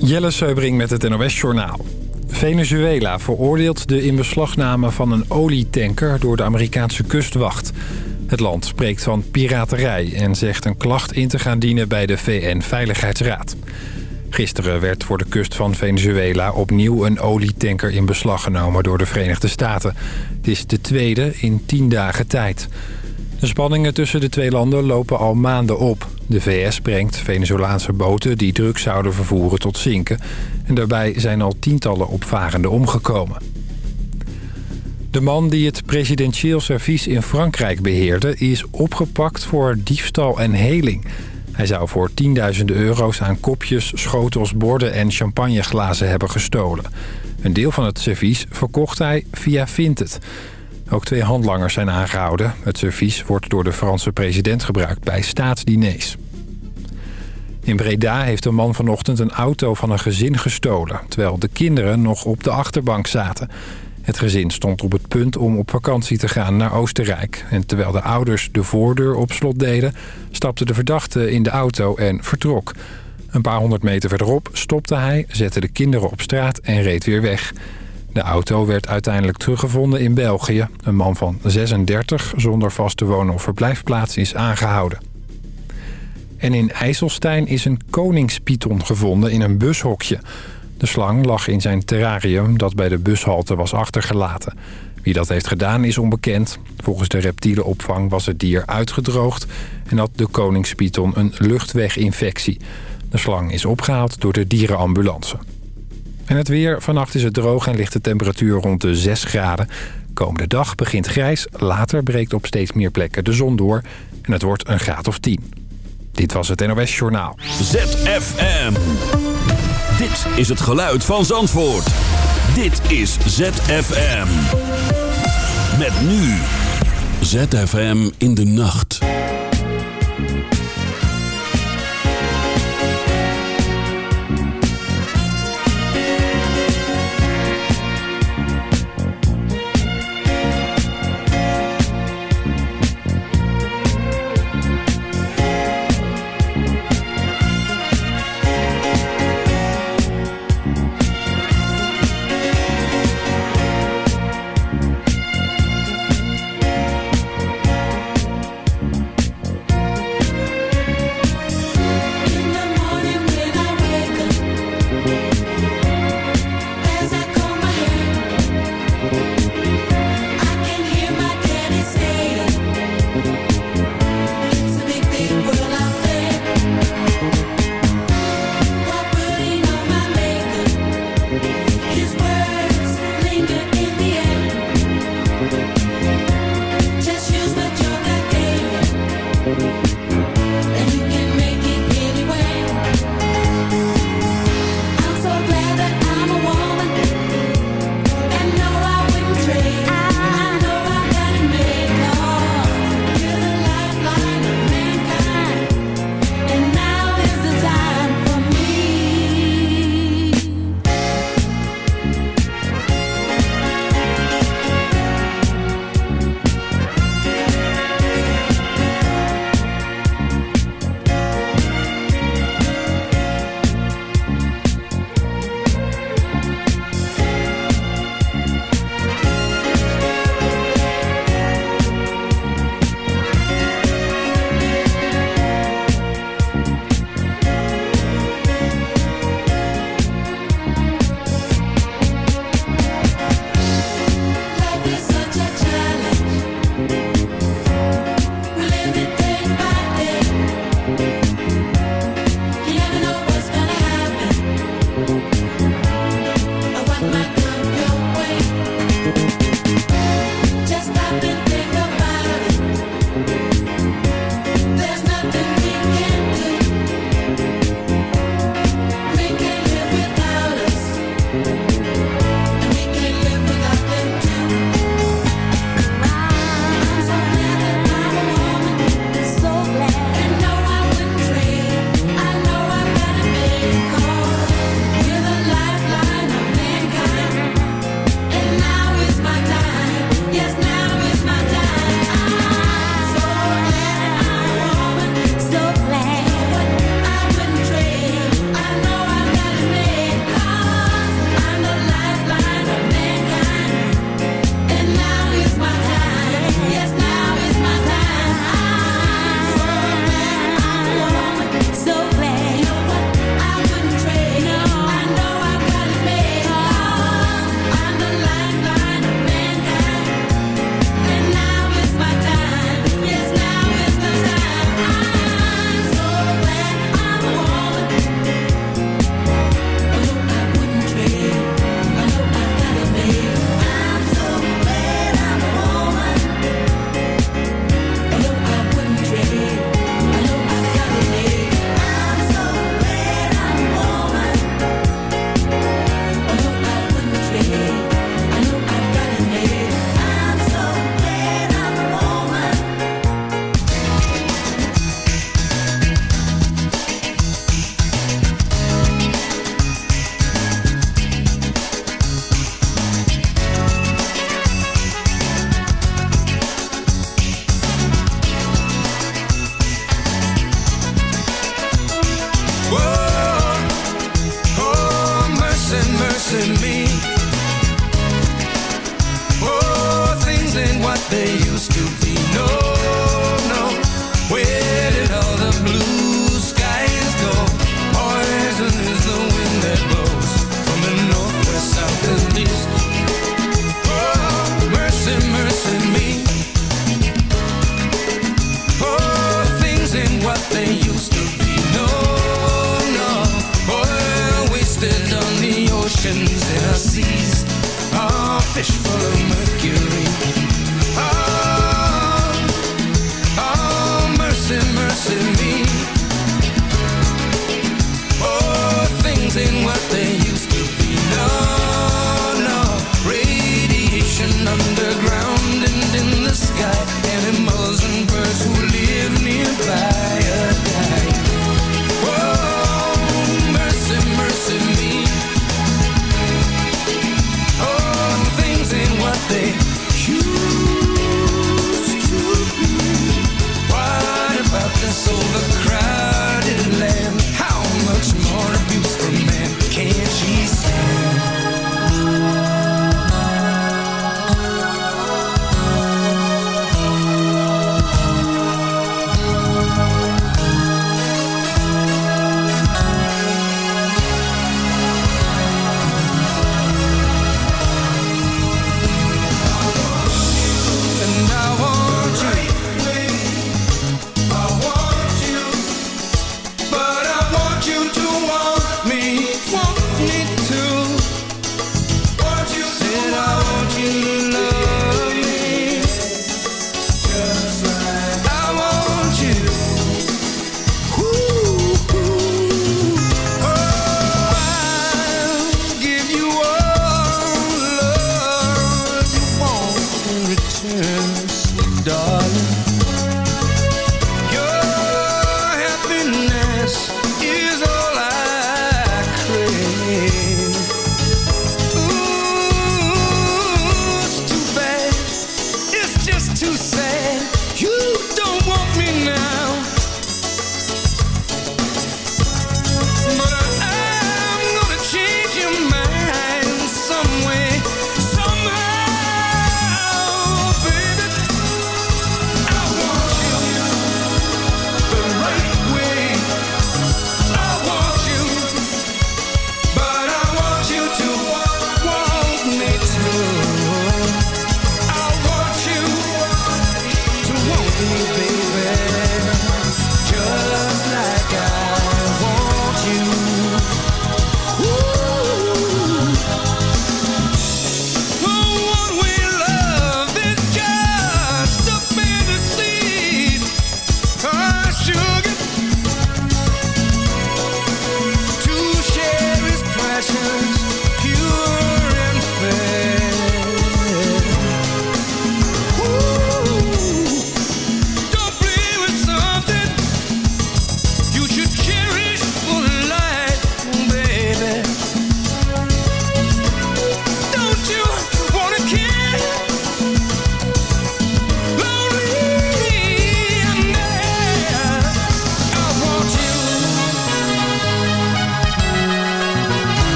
Jelle Seubring met het NOS Journaal. Venezuela veroordeelt de inbeslagname van een olietanker door de Amerikaanse kustwacht. Het land spreekt van piraterij en zegt een klacht in te gaan dienen bij de VN-veiligheidsraad. Gisteren werd voor de kust van Venezuela opnieuw een olietanker in beslag genomen door de Verenigde Staten. Het is de tweede in tien dagen tijd. De spanningen tussen de twee landen lopen al maanden op. De VS brengt Venezolaanse boten die drugs zouden vervoeren tot zinken. En daarbij zijn al tientallen opvarenden omgekomen. De man die het presidentieel servies in Frankrijk beheerde... is opgepakt voor diefstal en heling. Hij zou voor tienduizenden euro's aan kopjes, schotels, borden en champagneglazen hebben gestolen. Een deel van het servies verkocht hij via Vinted... Ook twee handlangers zijn aangehouden. Het servies wordt door de Franse president gebruikt bij staatsdiners. In Breda heeft een man vanochtend een auto van een gezin gestolen... terwijl de kinderen nog op de achterbank zaten. Het gezin stond op het punt om op vakantie te gaan naar Oostenrijk. En terwijl de ouders de voordeur op slot deden... stapte de verdachte in de auto en vertrok. Een paar honderd meter verderop stopte hij, zette de kinderen op straat en reed weer weg... De auto werd uiteindelijk teruggevonden in België. Een man van 36 zonder vaste woon- of verblijfplaats is aangehouden. En in IJsselstein is een koningspython gevonden in een bushokje. De slang lag in zijn terrarium dat bij de bushalte was achtergelaten. Wie dat heeft gedaan is onbekend. Volgens de reptielenopvang was het dier uitgedroogd... en had de koningspython een luchtweginfectie. De slang is opgehaald door de dierenambulance. En het weer. Vannacht is het droog en ligt de temperatuur rond de 6 graden. Komende dag begint grijs. Later breekt op steeds meer plekken de zon door. En het wordt een graad of 10. Dit was het NOS Journaal. ZFM. Dit is het geluid van Zandvoort. Dit is ZFM. Met nu. ZFM in de nacht.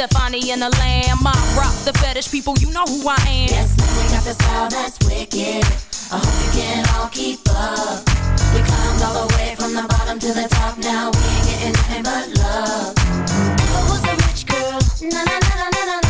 Stefani and the Lamb. I rock the fetish people, you know who I am. Yes, now we got the style that's wicked. I hope you can all keep up. We climbed all the way from the bottom to the top. Now we ain't getting nothing but love. Ever was a rich girl. Na na na na na na.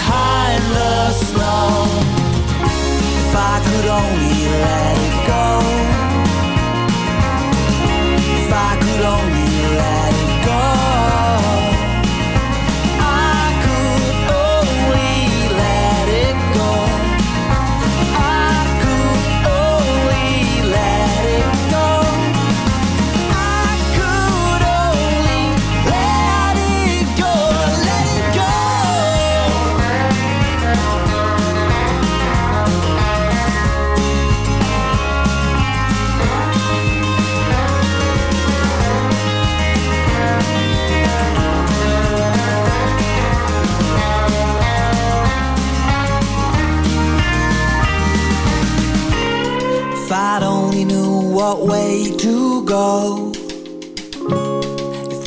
Behind the snow. If I could only let it go. If I could only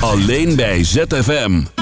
Alleen bij ZFM.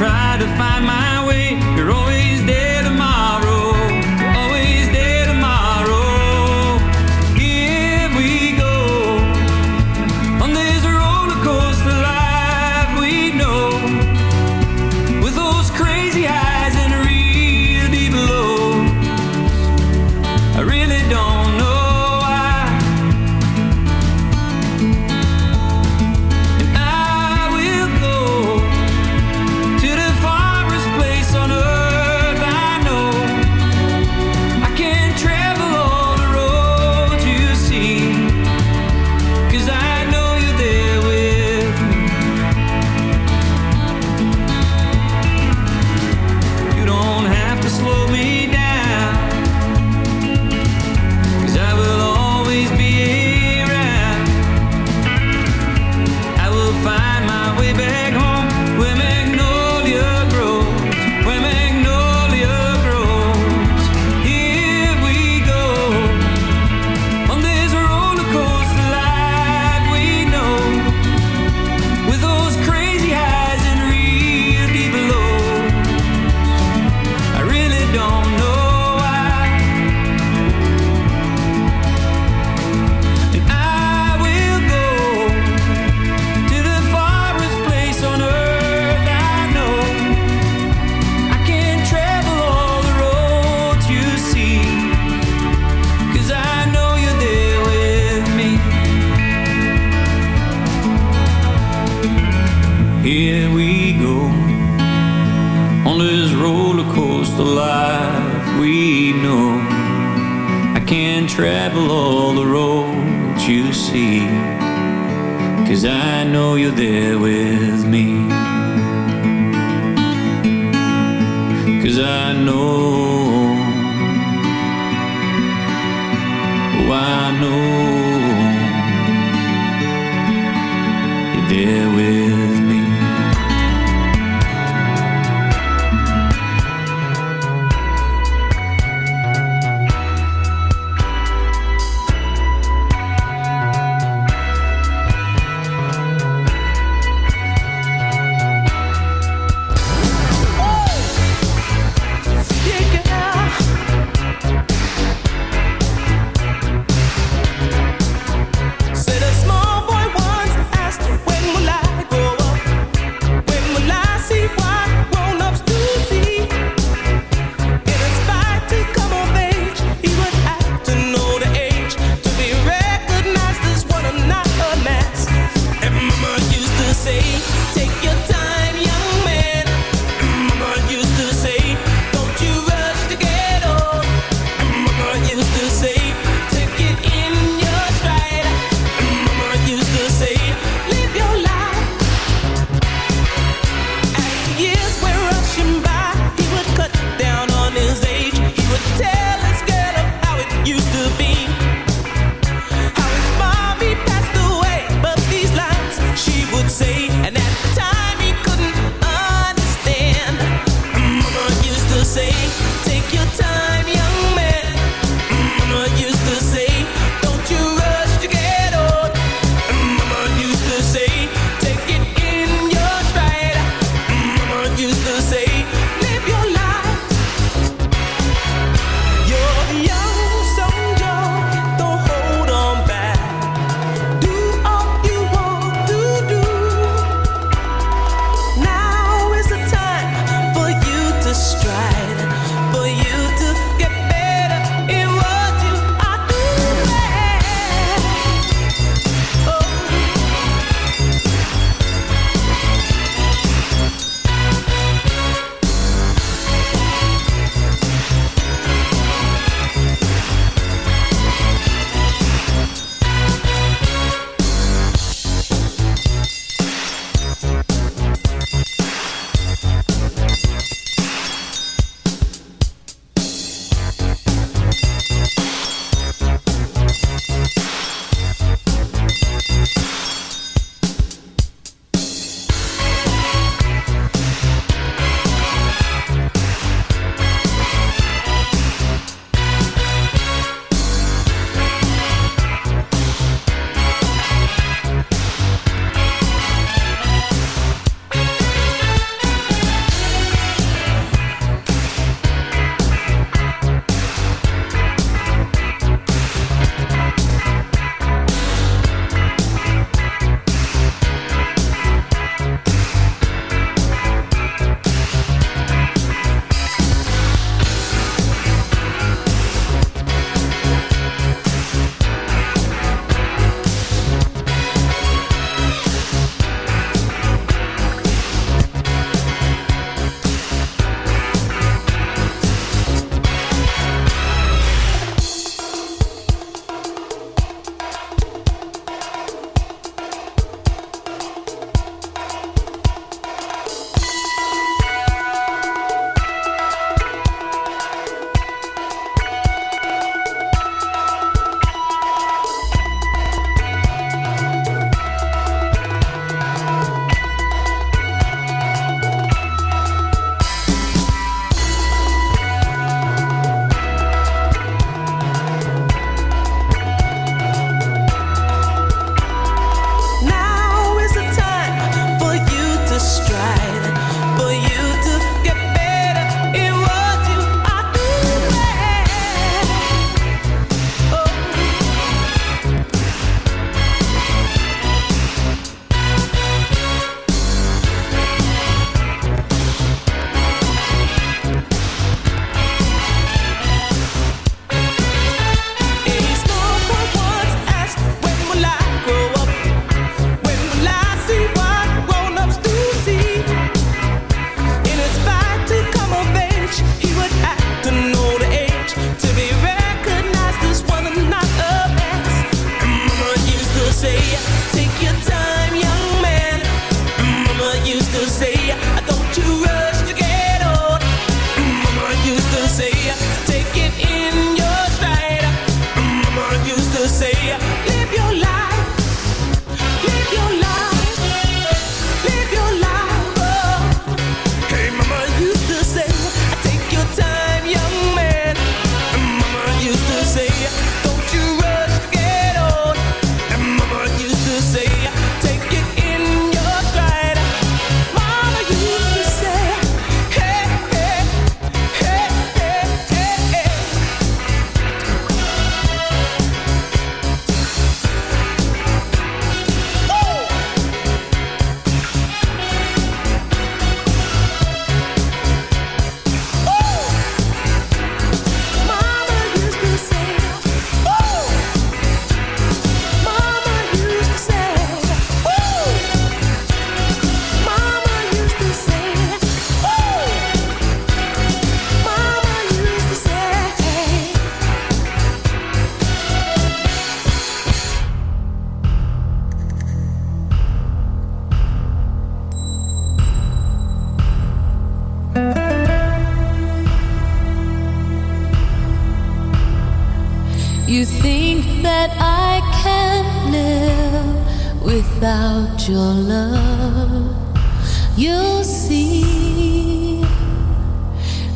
try to find my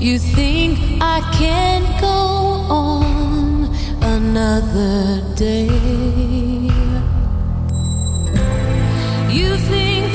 You think I can go on another day? You think